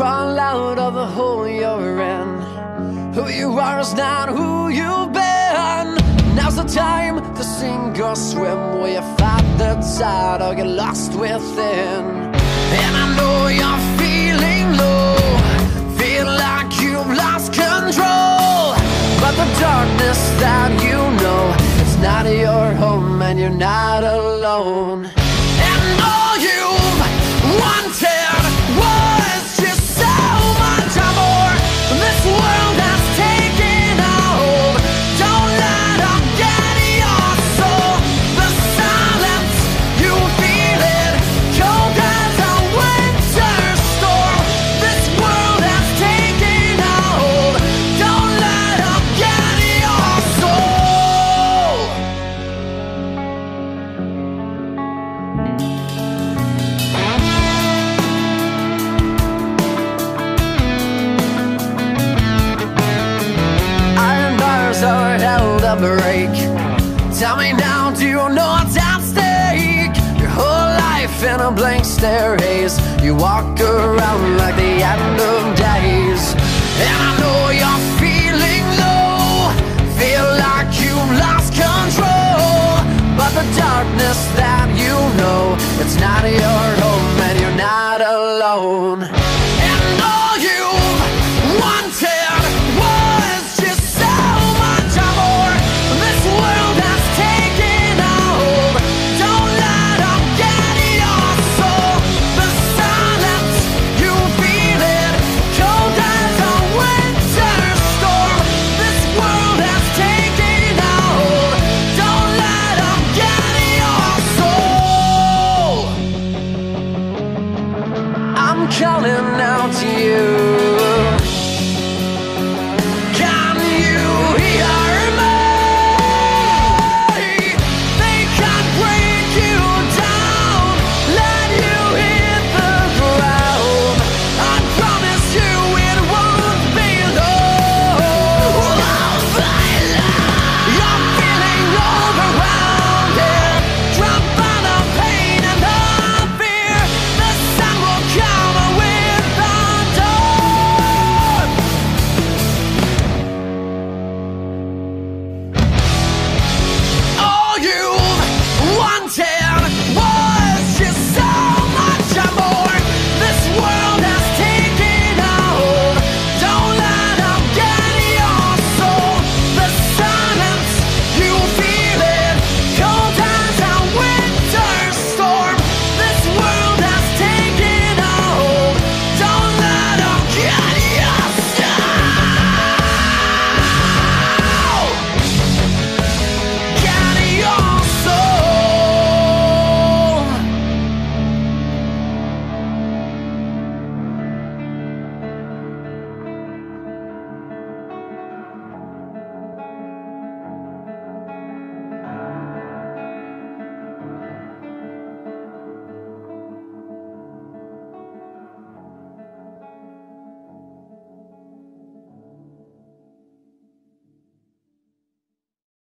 crawl out of the hole you're in. Who you are is not who you've been. Now's the time to sink or swim. Will you fight the tide or get lost within? And I know you're feeling low, feel like you've lost control. But the darkness that you know, it's not your home and you're not alone. the break Tell me now, do you know what's at stake? Your whole life in a blank stare haze You walk around like the end of days And I know you calling out to you.